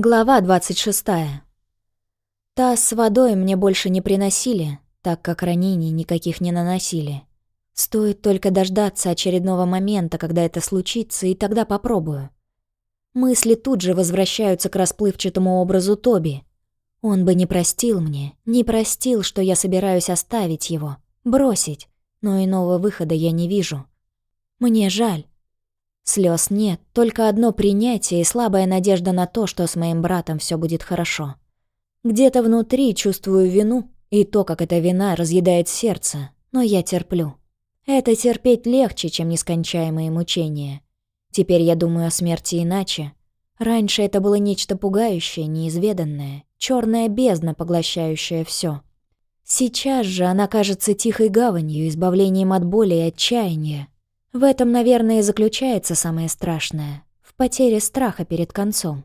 Глава 26. Таз с водой мне больше не приносили, так как ранений никаких не наносили. Стоит только дождаться очередного момента, когда это случится, и тогда попробую. Мысли тут же возвращаются к расплывчатому образу Тоби. Он бы не простил мне, не простил, что я собираюсь оставить его, бросить, но иного выхода я не вижу. Мне жаль. Слез нет, только одно принятие и слабая надежда на то, что с моим братом все будет хорошо. Где-то внутри чувствую вину и то, как эта вина разъедает сердце, но я терплю. Это терпеть легче, чем нескончаемые мучения. Теперь я думаю о смерти иначе. Раньше это было нечто пугающее, неизведанное, черная бездна, поглощающая все. Сейчас же она кажется тихой гаванью, избавлением от боли и отчаяния, в этом, наверное, и заключается самое страшное. В потере страха перед концом.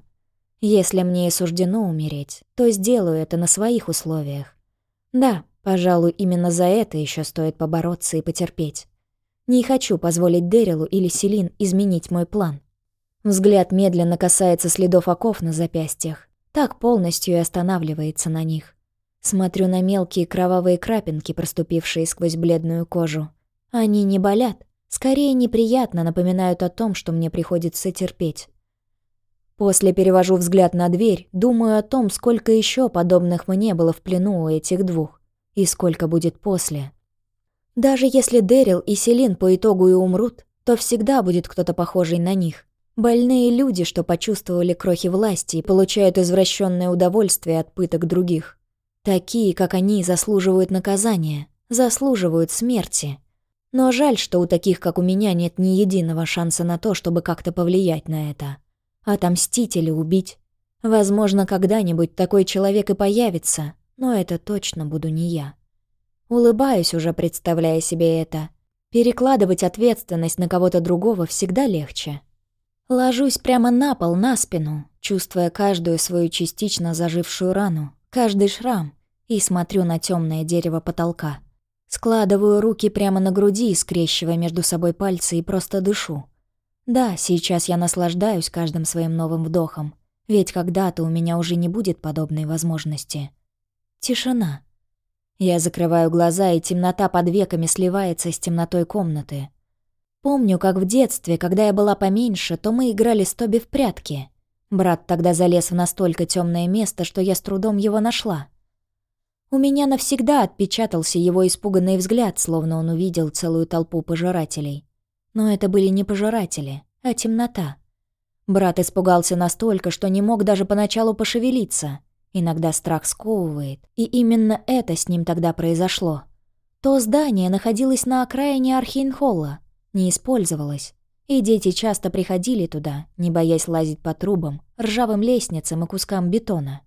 Если мне и суждено умереть, то сделаю это на своих условиях. Да, пожалуй, именно за это еще стоит побороться и потерпеть. Не хочу позволить Дэрилу или Селин изменить мой план. Взгляд медленно касается следов оков на запястьях. Так полностью и останавливается на них. Смотрю на мелкие кровавые крапинки, проступившие сквозь бледную кожу. Они не болят, Скорее неприятно напоминают о том, что мне приходится терпеть. После перевожу взгляд на дверь, думаю о том, сколько еще подобных мне было в плену у этих двух, и сколько будет после. Даже если Дэрил и Селин по итогу и умрут, то всегда будет кто-то похожий на них. Больные люди, что почувствовали крохи власти и получают извращенное удовольствие от пыток других. Такие, как они, заслуживают наказания, заслуживают смерти. Но жаль, что у таких, как у меня, нет ни единого шанса на то, чтобы как-то повлиять на это. Отомстить или убить. Возможно, когда-нибудь такой человек и появится, но это точно буду не я. Улыбаюсь уже, представляя себе это. Перекладывать ответственность на кого-то другого всегда легче. Ложусь прямо на пол, на спину, чувствуя каждую свою частично зажившую рану, каждый шрам, и смотрю на темное дерево потолка. Складываю руки прямо на груди, скрещивая между собой пальцы и просто дышу. Да, сейчас я наслаждаюсь каждым своим новым вдохом, ведь когда-то у меня уже не будет подобной возможности. Тишина. Я закрываю глаза, и темнота под веками сливается с темнотой комнаты. Помню, как в детстве, когда я была поменьше, то мы играли с Тоби в прятки. Брат тогда залез в настолько темное место, что я с трудом его нашла. У меня навсегда отпечатался его испуганный взгляд, словно он увидел целую толпу пожирателей. Но это были не пожиратели, а темнота. Брат испугался настолько, что не мог даже поначалу пошевелиться. Иногда страх сковывает, и именно это с ним тогда произошло. То здание находилось на окраине Архейнхолла, не использовалось, и дети часто приходили туда, не боясь лазить по трубам, ржавым лестницам и кускам бетона.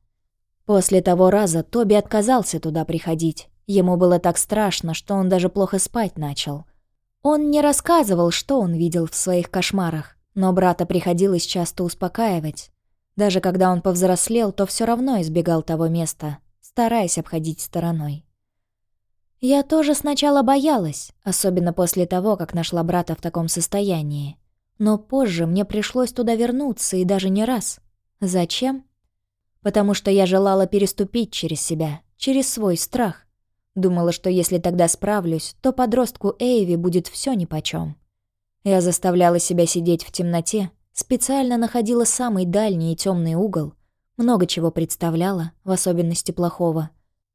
После того раза Тоби отказался туда приходить. Ему было так страшно, что он даже плохо спать начал. Он не рассказывал, что он видел в своих кошмарах, но брата приходилось часто успокаивать. Даже когда он повзрослел, то все равно избегал того места, стараясь обходить стороной. Я тоже сначала боялась, особенно после того, как нашла брата в таком состоянии. Но позже мне пришлось туда вернуться и даже не раз. Зачем? Потому что я желала переступить через себя, через свой страх. Думала, что если тогда справлюсь, то подростку Эйви будет все нипочем. Я заставляла себя сидеть в темноте, специально находила самый дальний и темный угол, много чего представляла, в особенности плохого.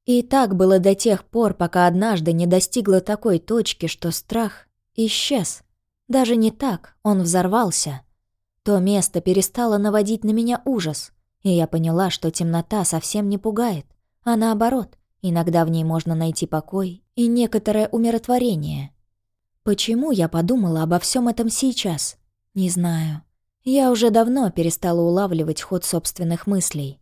И так было до тех пор, пока однажды не достигла такой точки, что страх исчез. Даже не так, он взорвался. То место перестало наводить на меня ужас — и я поняла, что темнота совсем не пугает, а наоборот, иногда в ней можно найти покой и некоторое умиротворение. Почему я подумала обо всем этом сейчас? Не знаю. Я уже давно перестала улавливать ход собственных мыслей.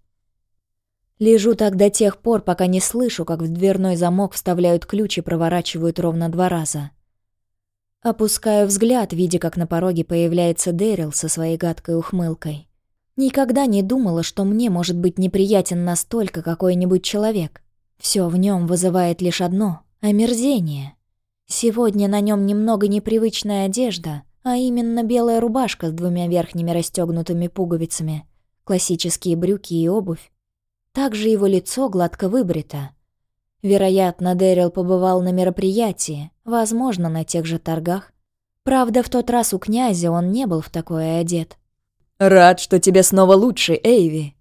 Лежу так до тех пор, пока не слышу, как в дверной замок вставляют ключ и проворачивают ровно два раза. Опускаю взгляд, видя, как на пороге появляется Дэрил со своей гадкой ухмылкой. Никогда не думала, что мне может быть неприятен настолько какой-нибудь человек. Все в нем вызывает лишь одно — омерзение. Сегодня на нем немного непривычная одежда, а именно белая рубашка с двумя верхними расстегнутыми пуговицами. классические брюки и обувь. Также его лицо гладко выбрито. Вероятно, Дэрил побывал на мероприятии, возможно, на тех же торгах. Правда, в тот раз у князя он не был в такое одет. «Рад, что тебе снова лучше, Эйви!»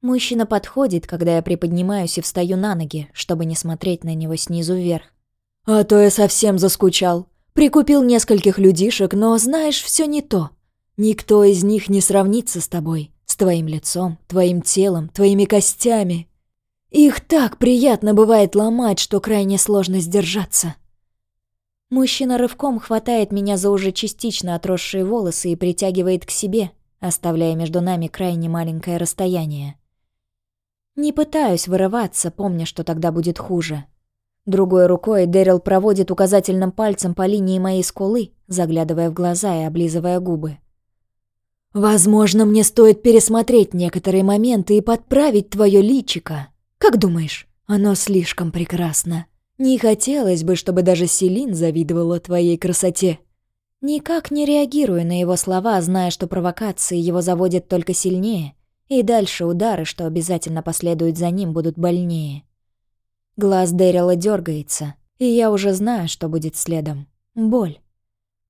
Мужчина подходит, когда я приподнимаюсь и встаю на ноги, чтобы не смотреть на него снизу вверх. «А то я совсем заскучал. Прикупил нескольких людишек, но, знаешь, все не то. Никто из них не сравнится с тобой, с твоим лицом, твоим телом, твоими костями. Их так приятно бывает ломать, что крайне сложно сдержаться». Мужчина рывком хватает меня за уже частично отросшие волосы и притягивает к себе, оставляя между нами крайне маленькое расстояние. Не пытаюсь вырываться, помня, что тогда будет хуже. Другой рукой Дэрил проводит указательным пальцем по линии моей скулы, заглядывая в глаза и облизывая губы. «Возможно, мне стоит пересмотреть некоторые моменты и подправить твое личико. Как думаешь, оно слишком прекрасно? Не хотелось бы, чтобы даже Селин завидовала твоей красоте». Никак не реагирую на его слова, зная, что провокации его заводят только сильнее, и дальше удары, что обязательно последуют за ним, будут больнее. Глаз Дэрила дергается, и я уже знаю, что будет следом. Боль.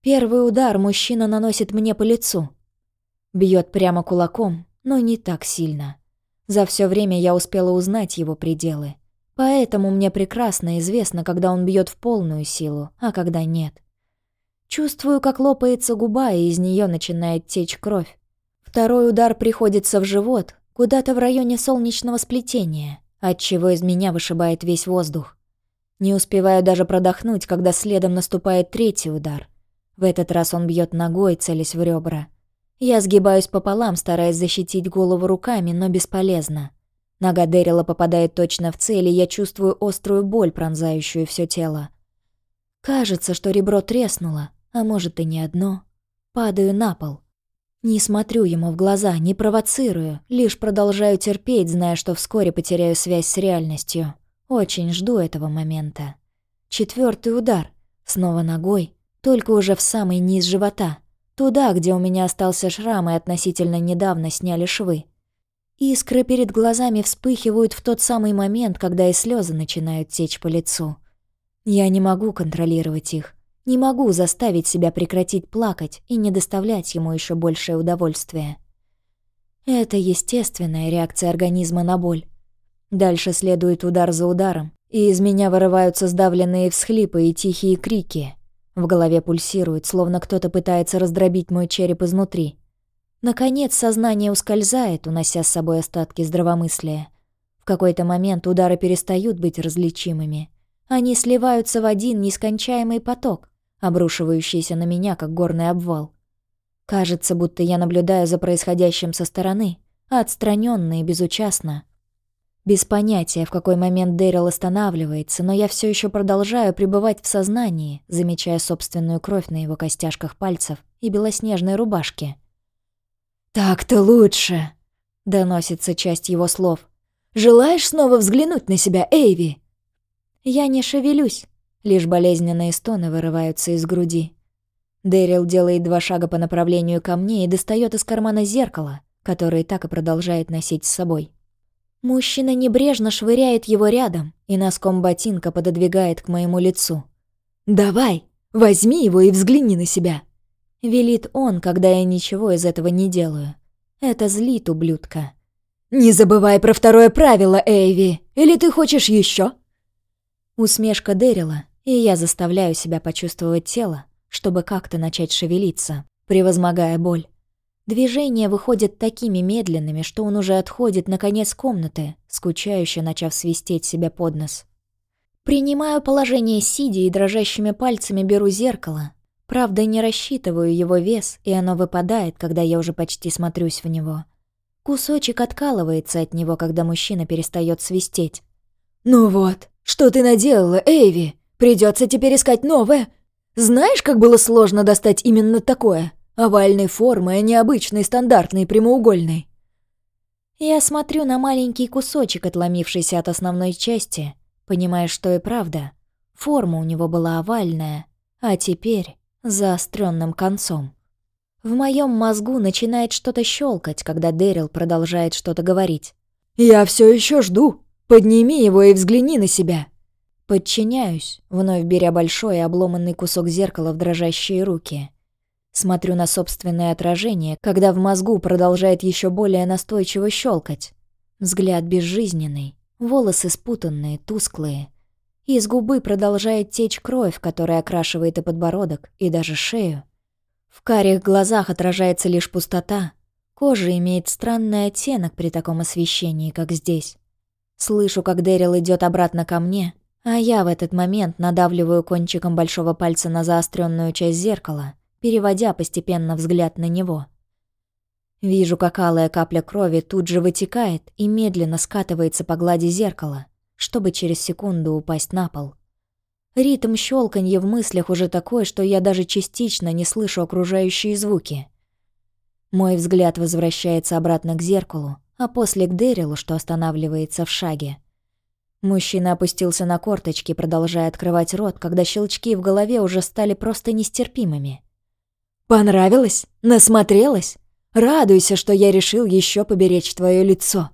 Первый удар мужчина наносит мне по лицу. Бьет прямо кулаком, но не так сильно. За все время я успела узнать его пределы. Поэтому мне прекрасно известно, когда он бьет в полную силу, а когда нет. Чувствую, как лопается губа, и из нее начинает течь кровь. Второй удар приходится в живот, куда-то в районе солнечного сплетения, отчего из меня вышибает весь воздух. Не успеваю даже продохнуть, когда следом наступает третий удар. В этот раз он бьет ногой, целясь в ребра. Я сгибаюсь пополам, стараясь защитить голову руками, но бесполезно. Нога Дэрила попадает точно в цель, и я чувствую острую боль, пронзающую все тело. Кажется, что ребро треснуло, а может и не одно. Падаю на пол. Не смотрю ему в глаза, не провоцирую, лишь продолжаю терпеть, зная, что вскоре потеряю связь с реальностью. Очень жду этого момента. Четвертый удар. Снова ногой, только уже в самый низ живота. Туда, где у меня остался шрам и относительно недавно сняли швы. Искры перед глазами вспыхивают в тот самый момент, когда и слезы начинают течь по лицу. Я не могу контролировать их. Не могу заставить себя прекратить плакать и не доставлять ему еще большее удовольствие. Это естественная реакция организма на боль. Дальше следует удар за ударом, и из меня вырываются сдавленные всхлипы и тихие крики. В голове пульсирует, словно кто-то пытается раздробить мой череп изнутри. Наконец сознание ускользает, унося с собой остатки здравомыслия. В какой-то момент удары перестают быть различимыми. Они сливаются в один нескончаемый поток, обрушивающийся на меня, как горный обвал. Кажется, будто я наблюдаю за происходящим со стороны, отстраненно и безучастно. Без понятия, в какой момент Дэрил останавливается, но я все еще продолжаю пребывать в сознании, замечая собственную кровь на его костяшках пальцев и белоснежной рубашке. «Так-то лучше», — доносится часть его слов. «Желаешь снова взглянуть на себя, Эйви?» Я не шевелюсь, Лишь болезненные стоны вырываются из груди. Дэрил делает два шага по направлению ко мне и достает из кармана зеркало, которое так и продолжает носить с собой. Мужчина небрежно швыряет его рядом и носком ботинка пододвигает к моему лицу. «Давай, возьми его и взгляни на себя!» Велит он, когда я ничего из этого не делаю. Это злит ублюдка. «Не забывай про второе правило, Эйви! Или ты хочешь еще? Усмешка Дэрила и я заставляю себя почувствовать тело, чтобы как-то начать шевелиться, превозмогая боль. Движения выходят такими медленными, что он уже отходит на конец комнаты, скучающе начав свистеть себя под нос. Принимаю положение сидя и дрожащими пальцами беру зеркало. Правда, не рассчитываю его вес, и оно выпадает, когда я уже почти смотрюсь в него. Кусочек откалывается от него, когда мужчина перестает свистеть. «Ну вот, что ты наделала, Эйви?» Придется теперь искать новое. Знаешь, как было сложно достать именно такое? Овальной формы, а не обычной стандартной прямоугольной. Я смотрю на маленький кусочек, отломившийся от основной части, понимая, что и правда. Форма у него была овальная, а теперь заостренным концом. В моем мозгу начинает что-то щелкать, когда Дэрил продолжает что-то говорить. «Я все еще жду. Подними его и взгляни на себя». Подчиняюсь, вновь беря большой обломанный кусок зеркала в дрожащие руки. Смотрю на собственное отражение, когда в мозгу продолжает еще более настойчиво щелкать. Взгляд безжизненный, волосы спутанные, тусклые. Из губы продолжает течь кровь, которая окрашивает и подбородок, и даже шею. В карих глазах отражается лишь пустота. Кожа имеет странный оттенок при таком освещении, как здесь. Слышу, как Дэрил идет обратно ко мне, а я в этот момент надавливаю кончиком большого пальца на заостренную часть зеркала, переводя постепенно взгляд на него. Вижу, как алая капля крови тут же вытекает и медленно скатывается по глади зеркала, чтобы через секунду упасть на пол. Ритм щелканья в мыслях уже такой, что я даже частично не слышу окружающие звуки. Мой взгляд возвращается обратно к зеркалу, а после к Дэрилу, что останавливается в шаге. Мужчина опустился на корточки, продолжая открывать рот, когда щелчки в голове уже стали просто нестерпимыми. «Понравилось? Насмотрелась? Радуйся, что я решил еще поберечь твое лицо».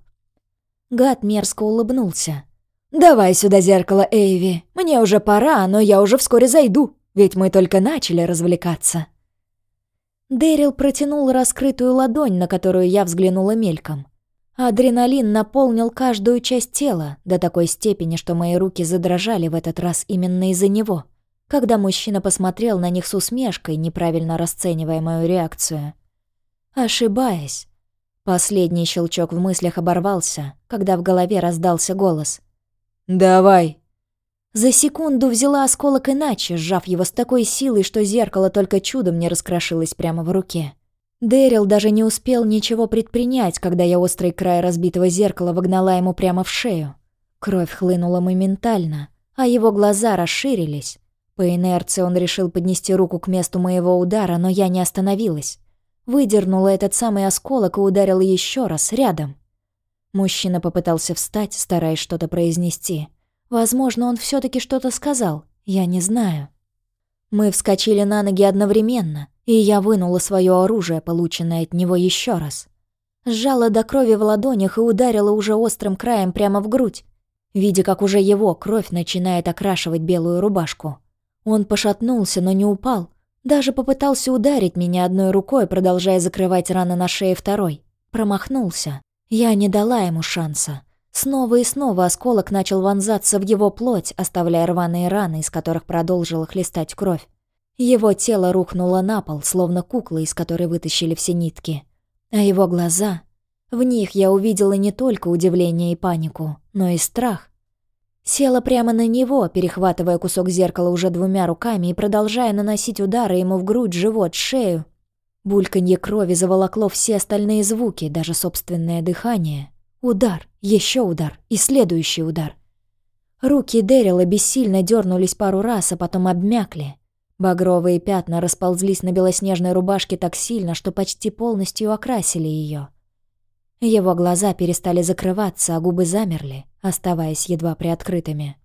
Гад мерзко улыбнулся. «Давай сюда зеркало, Эйви. Мне уже пора, но я уже вскоре зайду, ведь мы только начали развлекаться». Дэрил протянул раскрытую ладонь, на которую я взглянула мельком. Адреналин наполнил каждую часть тела до такой степени, что мои руки задрожали в этот раз именно из-за него, когда мужчина посмотрел на них с усмешкой, неправильно расценивая мою реакцию. Ошибаясь. Последний щелчок в мыслях оборвался, когда в голове раздался голос — «Давай!» За секунду взяла осколок иначе, сжав его с такой силой, что зеркало только чудом не раскрошилось прямо в руке. Дэрил даже не успел ничего предпринять, когда я острый край разбитого зеркала вогнала ему прямо в шею. Кровь хлынула моментально, а его глаза расширились. По инерции он решил поднести руку к месту моего удара, но я не остановилась. Выдернула этот самый осколок и ударила еще раз, рядом. Мужчина попытался встать, стараясь что-то произнести. Возможно, он все таки что-то сказал, я не знаю. Мы вскочили на ноги одновременно, и я вынула свое оружие, полученное от него еще раз. Сжала до крови в ладонях и ударила уже острым краем прямо в грудь, видя, как уже его кровь начинает окрашивать белую рубашку. Он пошатнулся, но не упал. Даже попытался ударить меня одной рукой, продолжая закрывать раны на шее второй. Промахнулся. Я не дала ему шанса. Снова и снова осколок начал вонзаться в его плоть, оставляя рваные раны, из которых продолжила хлестать кровь. Его тело рухнуло на пол, словно кукла, из которой вытащили все нитки. А его глаза... В них я увидела не только удивление и панику, но и страх. Села прямо на него, перехватывая кусок зеркала уже двумя руками и продолжая наносить удары ему в грудь, живот, шею. Бульканье крови заволокло все остальные звуки, даже собственное дыхание. Удар, еще удар и следующий удар. Руки Дэрила бессильно дернулись пару раз, а потом обмякли. Багровые пятна расползлись на белоснежной рубашке так сильно, что почти полностью окрасили ее. Его глаза перестали закрываться, а губы замерли, оставаясь едва приоткрытыми.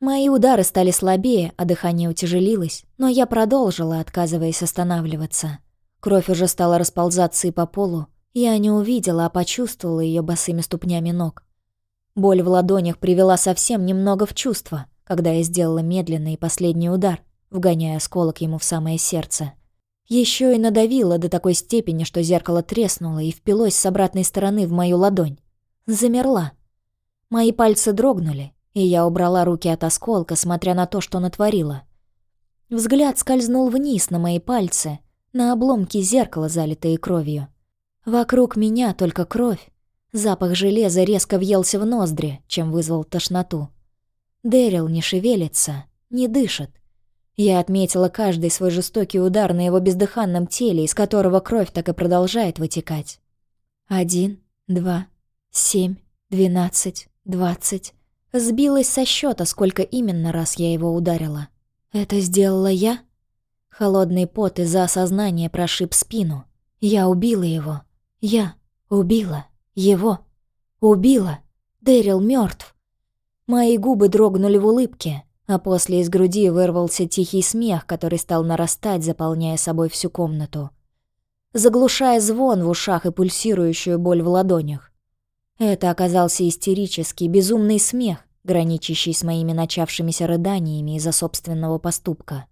Мои удары стали слабее, а дыхание утяжелилось, но я продолжила, отказываясь останавливаться. Кровь уже стала расползаться и по полу. Я не увидела, а почувствовала ее босыми ступнями ног. Боль в ладонях привела совсем немного в чувство, когда я сделала медленный и последний удар, вгоняя осколок ему в самое сердце. Еще и надавила до такой степени, что зеркало треснуло и впилось с обратной стороны в мою ладонь. Замерла. Мои пальцы дрогнули, и я убрала руки от осколка, смотря на то, что натворила. Взгляд скользнул вниз на мои пальцы, на обломки зеркала, залитые кровью. Вокруг меня только кровь. Запах железа резко въелся в ноздри, чем вызвал тошноту. Дэрил не шевелится, не дышит. Я отметила каждый свой жестокий удар на его бездыханном теле, из которого кровь так и продолжает вытекать. Один, два, семь, двенадцать, двадцать. Сбилась со счета, сколько именно раз я его ударила. Это сделала я? Холодный пот из-за осознания прошиб спину. Я убила его. Я убила его. Убила. Дэрил мертв. Мои губы дрогнули в улыбке, а после из груди вырвался тихий смех, который стал нарастать, заполняя собой всю комнату. заглушая звон в ушах и пульсирующую боль в ладонях. Это оказался истерический, безумный смех, граничащий с моими начавшимися рыданиями из-за собственного поступка.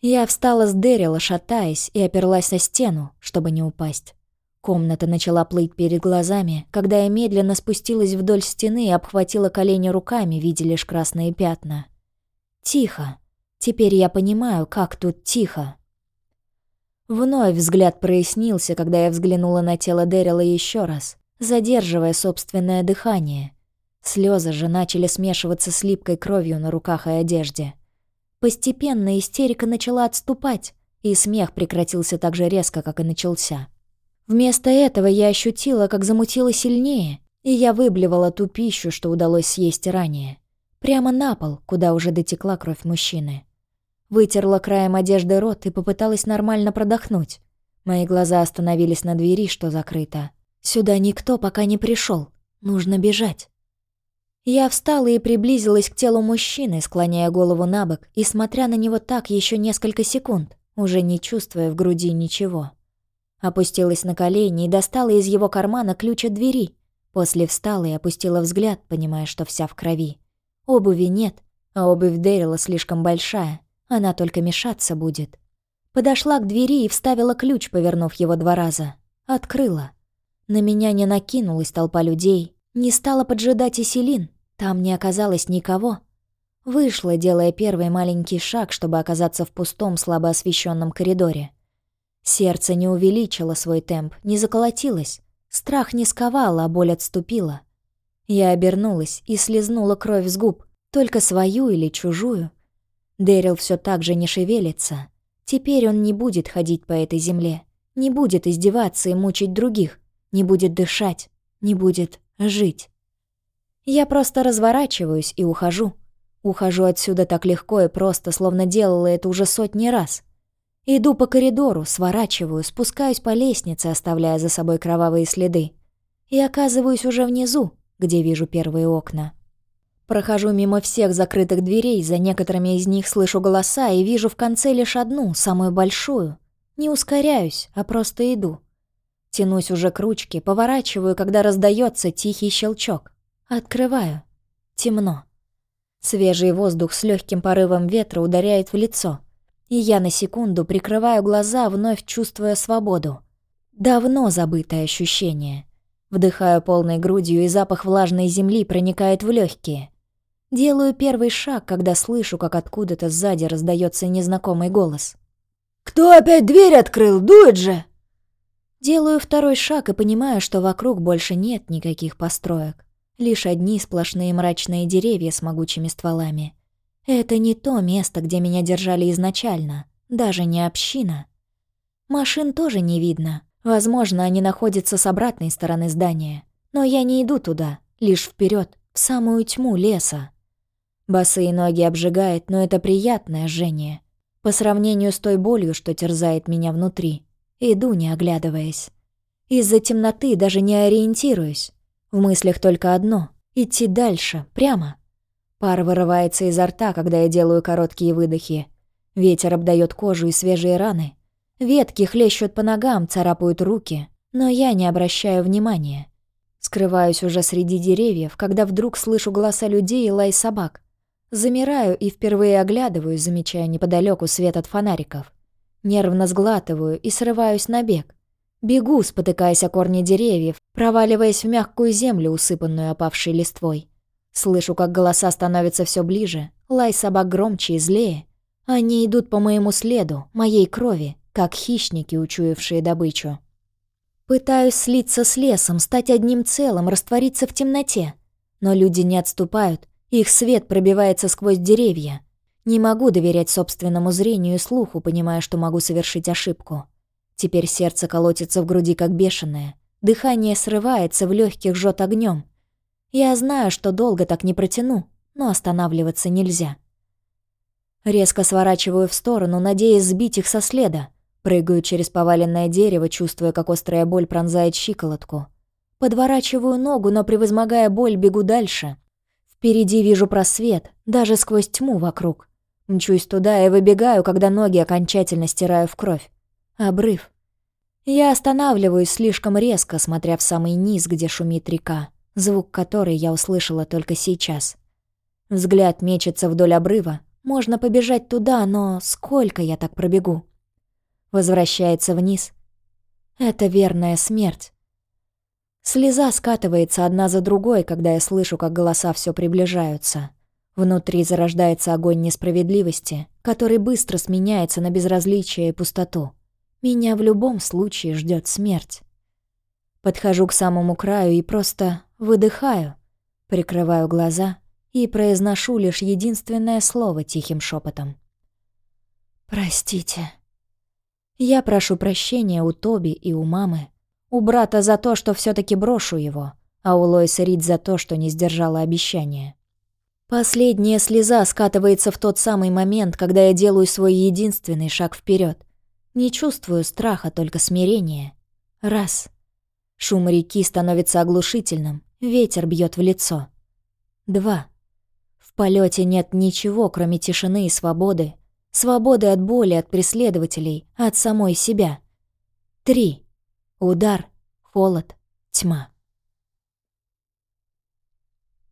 Я встала с Дэрила, шатаясь, и оперлась на стену, чтобы не упасть. Комната начала плыть перед глазами, когда я медленно спустилась вдоль стены и обхватила колени руками, видя лишь красные пятна. Тихо. Теперь я понимаю, как тут тихо. Вновь взгляд прояснился, когда я взглянула на тело Дэрила еще раз, задерживая собственное дыхание. Слезы же начали смешиваться с липкой кровью на руках и одежде. Постепенно истерика начала отступать, и смех прекратился так же резко, как и начался. Вместо этого я ощутила, как замутило сильнее, и я выблевала ту пищу, что удалось съесть ранее. Прямо на пол, куда уже дотекла кровь мужчины. Вытерла краем одежды рот и попыталась нормально продохнуть. Мои глаза остановились на двери, что закрыто. Сюда никто пока не пришел. Нужно бежать. Я встала и приблизилась к телу мужчины, склоняя голову на бок и смотря на него так еще несколько секунд, уже не чувствуя в груди ничего. Опустилась на колени и достала из его кармана ключ от двери. После встала и опустила взгляд, понимая, что вся в крови. Обуви нет, а обувь Дэрила слишком большая. Она только мешаться будет. Подошла к двери и вставила ключ, повернув его два раза. Открыла. На меня не накинулась толпа людей. Не стала поджидать и Селин. Там не оказалось никого. Вышла, делая первый маленький шаг, чтобы оказаться в пустом, слабо освещенном коридоре. Сердце не увеличило свой темп, не заколотилось. Страх не сковал, а боль отступила. Я обернулась и слезнула кровь с губ, только свою или чужую. Дэрил все так же не шевелится. Теперь он не будет ходить по этой земле, не будет издеваться и мучить других, не будет дышать, не будет жить. Я просто разворачиваюсь и ухожу. Ухожу отсюда так легко и просто, словно делала это уже сотни раз. Иду по коридору, сворачиваю, спускаюсь по лестнице, оставляя за собой кровавые следы. И оказываюсь уже внизу, где вижу первые окна. Прохожу мимо всех закрытых дверей, за некоторыми из них слышу голоса и вижу в конце лишь одну, самую большую. Не ускоряюсь, а просто иду. Тянусь уже к ручке, поворачиваю, когда раздается тихий щелчок. Открываю. Темно. Свежий воздух с легким порывом ветра ударяет в лицо — и я на секунду прикрываю глаза, вновь чувствуя свободу. Давно забытое ощущение. Вдыхаю полной грудью, и запах влажной земли проникает в легкие. Делаю первый шаг, когда слышу, как откуда-то сзади раздается незнакомый голос. «Кто опять дверь открыл? Дует же!» Делаю второй шаг и понимаю, что вокруг больше нет никаких построек. Лишь одни сплошные мрачные деревья с могучими стволами. Это не то место, где меня держали изначально, даже не община. Машин тоже не видно. Возможно, они находятся с обратной стороны здания. Но я не иду туда, лишь вперед, в самую тьму леса. Босые ноги обжигает, но это приятное жжение. По сравнению с той болью, что терзает меня внутри. Иду, не оглядываясь. Из-за темноты даже не ориентируюсь. В мыслях только одно — идти дальше, прямо. Пар вырывается изо рта, когда я делаю короткие выдохи. Ветер обдает кожу и свежие раны. Ветки хлещут по ногам, царапают руки, но я не обращаю внимания. Скрываюсь уже среди деревьев, когда вдруг слышу голоса людей и лай собак. Замираю и впервые оглядываюсь, замечая неподалеку свет от фонариков. Нервно сглатываю и срываюсь на бег. Бегу, спотыкаясь о корни деревьев, проваливаясь в мягкую землю, усыпанную опавшей листвой. Слышу, как голоса становятся все ближе, лай собак громче и злее. Они идут по моему следу, моей крови, как хищники, учуявшие добычу. Пытаюсь слиться с лесом, стать одним целым, раствориться в темноте. Но люди не отступают, их свет пробивается сквозь деревья. Не могу доверять собственному зрению и слуху, понимая, что могу совершить ошибку. Теперь сердце колотится в груди, как бешеное. Дыхание срывается, в легких жжет огнем. Я знаю, что долго так не протяну, но останавливаться нельзя. Резко сворачиваю в сторону, надеясь сбить их со следа. Прыгаю через поваленное дерево, чувствуя, как острая боль пронзает щиколотку. Подворачиваю ногу, но, превозмогая боль, бегу дальше. Впереди вижу просвет, даже сквозь тьму вокруг. Мчусь туда и выбегаю, когда ноги окончательно стираю в кровь. Обрыв. Я останавливаюсь слишком резко, смотря в самый низ, где шумит река, звук которой я услышала только сейчас. Взгляд мечется вдоль обрыва. Можно побежать туда, но сколько я так пробегу? Возвращается вниз. Это верная смерть. Слеза скатывается одна за другой, когда я слышу, как голоса все приближаются. Внутри зарождается огонь несправедливости, который быстро сменяется на безразличие и пустоту. Меня в любом случае ждет смерть. Подхожу к самому краю и просто выдыхаю, прикрываю глаза и произношу лишь единственное слово тихим шепотом. «Простите». Я прошу прощения у Тоби и у мамы, у брата за то, что все таки брошу его, а у Лоиса Рид за то, что не сдержала обещания. Последняя слеза скатывается в тот самый момент, когда я делаю свой единственный шаг вперед. Не чувствую страха, только смирение. Раз. Шум реки становится оглушительным, ветер бьет в лицо. Два. В полете нет ничего, кроме тишины и свободы. Свободы от боли, от преследователей, от самой себя. Три. Удар, холод, тьма.